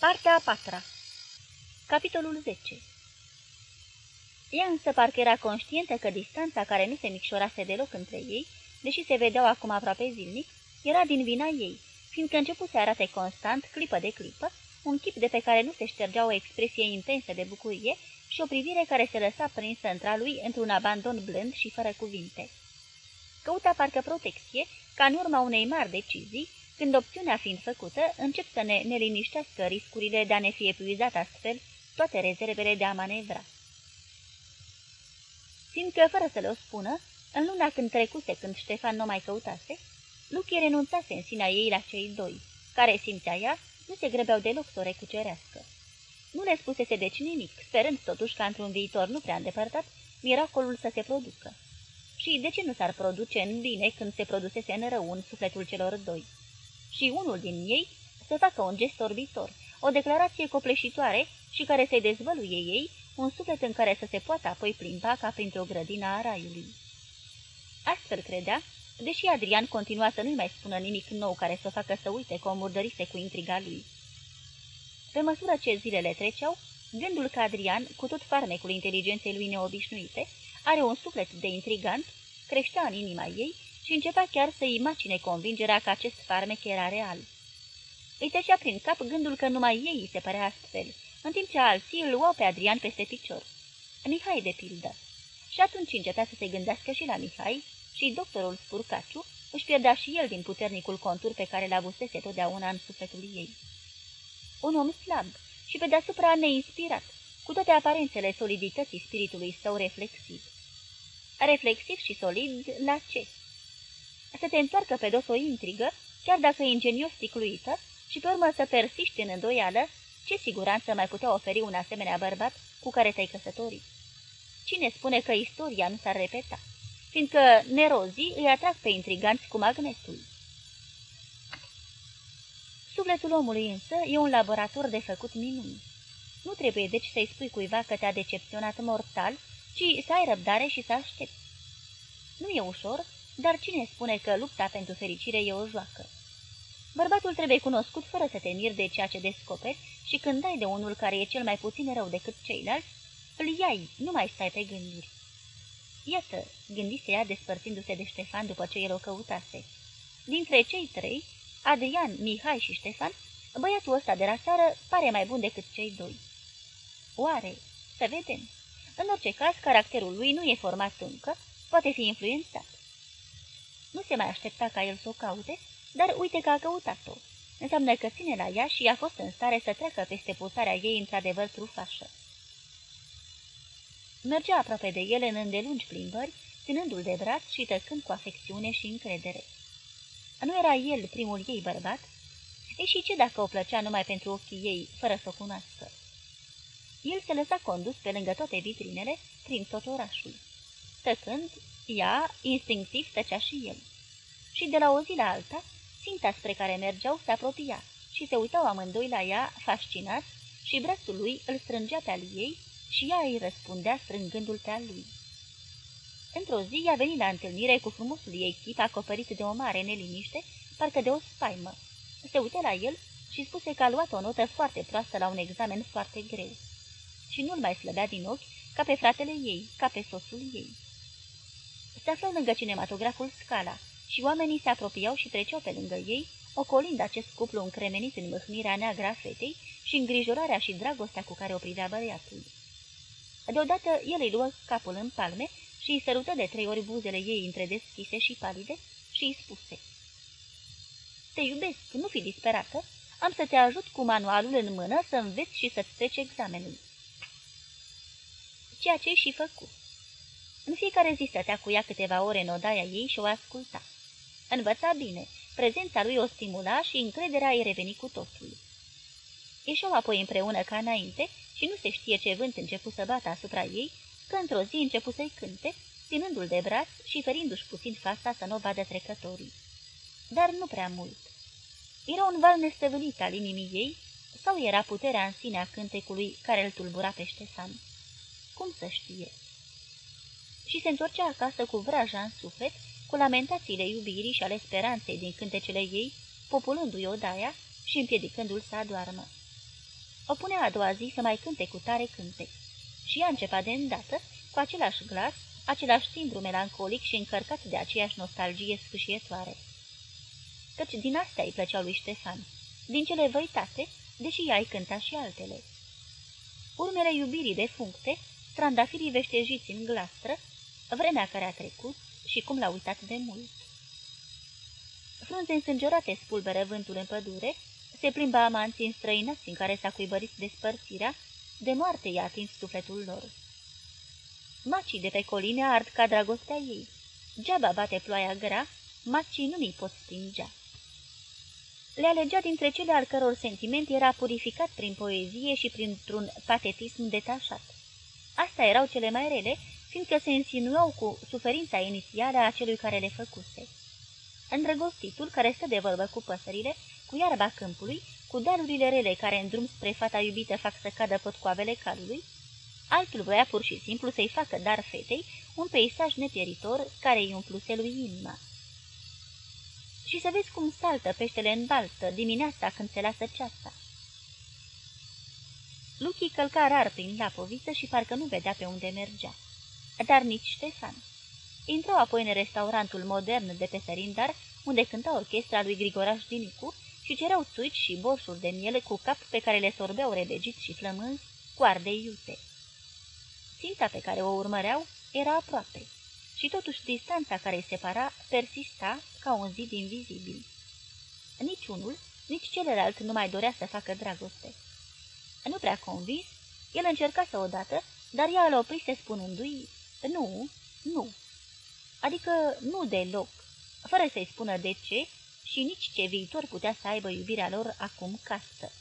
Partea a patra Capitolul 10 Ea însă parcă era conștientă că distanța care nu se micșorase deloc între ei, deși se vedeau acum aproape zilnic, era din vina ei, fiindcă început să arate constant, clipă de clipă, un chip de pe care nu se ștergea o expresie intensă de bucurie și o privire care se lăsa prinsă între lui într-un abandon blând și fără cuvinte. Căuta parcă protecție, ca în urma unei mari decizii, când opțiunea fiind făcută, încep să ne neliniștească riscurile de a ne fi epuizat astfel toate rezervele de a manevra. Fiindcă, fără să le-o spună, în luna când trecuse când Ștefan nu mai căutase, Luchi renunțase în sinea ei la cei doi, care, simțea ea, nu se grăbeau deloc să o recucerească. Nu le spusese deci nimic, sperând totuși ca într-un viitor nu prea îndepărtat, miracolul să se producă. Și de ce nu s-ar produce în bine când se produsese în rău în sufletul celor doi? Și unul din ei să facă un gest orbitor, o declarație copleșitoare și care să-i dezvăluie ei un suflet în care să se poată apoi plimba ca printr-o grădină a raiului. Astfel credea, deși Adrian continua să nu-i mai spună nimic nou care să facă să uite că o murdărise cu intriga lui. Pe măsură ce zilele treceau, gândul că Adrian, cu tot farmecul inteligenței lui neobișnuite, are un suflet de intrigant, creștea în inima ei și începea chiar să imagine convingerea că acest farmec era real. Îi trecea prin cap gândul că numai ei îi se părea astfel, în timp ce alții îl luau pe Adrian peste picior. Mihai, de pildă. Și atunci începea să se gândească și la Mihai și doctorul Spurcaciu își pierdea și el din puternicul contur pe care l-a avusese totdeauna în sufletul ei. Un om slab și pe deasupra neinspirat, cu toate aparențele solidității spiritului său reflexiv. Reflexiv și solid la ce? Să te întoarcă pe dos o intrigă, chiar dacă e ingenios sticluită, și pe urmă să persiști în îndoială, ce siguranță mai putea oferi un asemenea bărbat cu care te-ai căsătorit? Cine spune că istoria nu s-ar repeta? Fiindcă nerozii îi atrag pe intriganți cu magnetul. Sufletul omului însă e un laborator de făcut minuni. Nu trebuie deci să-i spui cuiva că te-a decepționat mortal, ci să ai răbdare și să aștepți. Nu e ușor, dar cine spune că lupta pentru fericire e o joacă? Bărbatul trebuie cunoscut fără să te miri de ceea ce descoperi și când dai de unul care e cel mai puțin rău decât ceilalți, îl iai, nu mai stai pe gânduri. Iată, gândise ea despărțindu-se de Ștefan după ce el o căutase. Dintre cei trei, Adrian, Mihai și Ștefan, băiatul ăsta de la seară pare mai bun decât cei doi. Oare? Să vedem. În orice caz, caracterul lui nu e format încă, poate fi influențat. Nu se mai aștepta ca el să o caute, dar uite că a căutat-o. Înseamnă că ține la ea și a fost în stare să treacă peste pulsarea ei într-adevăr trufașă. Mergea aproape de el în îndelungi plimbări, ținându-l de braț și tăcând cu afecțiune și încredere. Nu era el primul ei bărbat? E și ce dacă o plăcea numai pentru ochii ei, fără să o cunoască? El se lăsa condus pe lângă toate vitrinele, prin tot orașul. Tăcând, ea, instinctiv, tăcea și el. Și de la o zi la alta, ținta spre care mergeau se apropia și se uitau amândoi la ea, fascinați, și brațul lui îl strângea pe al ei și ea îi răspundea strângându-l pe al lui. Într-o zi a venit la întâlnire cu frumosul ei chip acoperit de o mare neliniște, parcă de o spaimă. Se uită la el și spuse că a luat o notă foarte proastă la un examen foarte greu. Și nu-l mai slăbea din ochi ca pe fratele ei, ca pe soțul ei. Se află lângă cinematograful Scala și oamenii se apropiau și treceau pe lângă ei, ocolind acest cuplu încremenit în mâhnirea neagră a fetei și îngrijorarea și dragostea cu care o privea băiatul. Deodată el îi luă capul în palme și îi sărută de trei ori buzele ei între deschise și palide și îi spuse Te iubesc, nu fi disperată, am să te ajut cu manualul în mână să înveți și să-ți treci examenul. Ceea ce și făcut. În fiecare zi stătea cu ea câteva ore în odaia ei și o asculta. Învăța bine, prezența lui o stimula și încrederea îi reveni cu totul. Ieșeau apoi împreună ca înainte și nu se știe ce vânt început să bată asupra ei, că într-o zi început să-i cânte, ținându-l de braț și ferindu-și puțin fața să nu vadă trecătorii. Dar nu prea mult. Era un val nestăvâlit al inimii ei sau era puterea în sine a cântecului care îl tulbura pe Ștefan? Cum să știe? Și se întorcea acasă cu vraja în suflet, cu lamentațiile iubirii și ale speranței din cântecele ei, populându-i odaia și împiedicându-l să adoarmă. o pune a doua zi să mai cânte cu tare cântec. Și ea începa de îndată, cu același glas, același timbru melancolic și încărcat de aceeași nostalgie sfâșietoare. Căci din astea îi plăceau lui Ștefan, din cele văitate, deși ea îi cânta și altele. Urmele iubirii defuncte, trandafirii veștejiți în glastră, vremea care a trecut și cum l-a uitat de mult. Frunze însângerate spulberă vântul în pădure, se plimbă amanții înstrăinați în care s-a cuibărit despărțirea, de moarte i-a atins sufletul lor. Macii de pe coline ard ca dragostea ei. Geaba bate ploaia grea, macii nu mi pot stingea. Le alegea dintre cele al căror sentiment era purificat prin poezie și printr-un patetism detașat. Astea erau cele mai rele, fiindcă se insinuau cu suferința inițială a celui care le făcuse. Îndrăgostitul, care stă de vorbă cu păsările, cu iarba câmpului, cu dealurile rele care în drum spre fata iubită fac să cadă potcoavele calului, altul voia pur și simplu să-i facă dar fetei un peisaj nepieritor care îi umpluse lui inima. Și să vezi cum saltă peștele în baltă dimineața când se lasă ceasta. Luchi călca rar prin lapoviță și parcă nu vedea pe unde mergea. Dar nici Ștefan. Intrau apoi în restaurantul modern de pe Sărindar, unde cânta orchestra lui Grigoraș Dinicu și cereau țuici și borșuri de miele cu cap pe care le sorbeau redegiți și flămânzi cu ardei iute. Ținta pe care o urmăreau era aproape și totuși distanța care îi separa persista ca un zid invizibil. Nici unul, nici celălalt nu mai dorea să facă dragoste. Nu prea convins, el încercase odată, dar ea îl oprise spunându-i, nu, nu. Adică nu deloc, fără să-i spună de ce și nici ce viitor putea să aibă iubirea lor acum castă.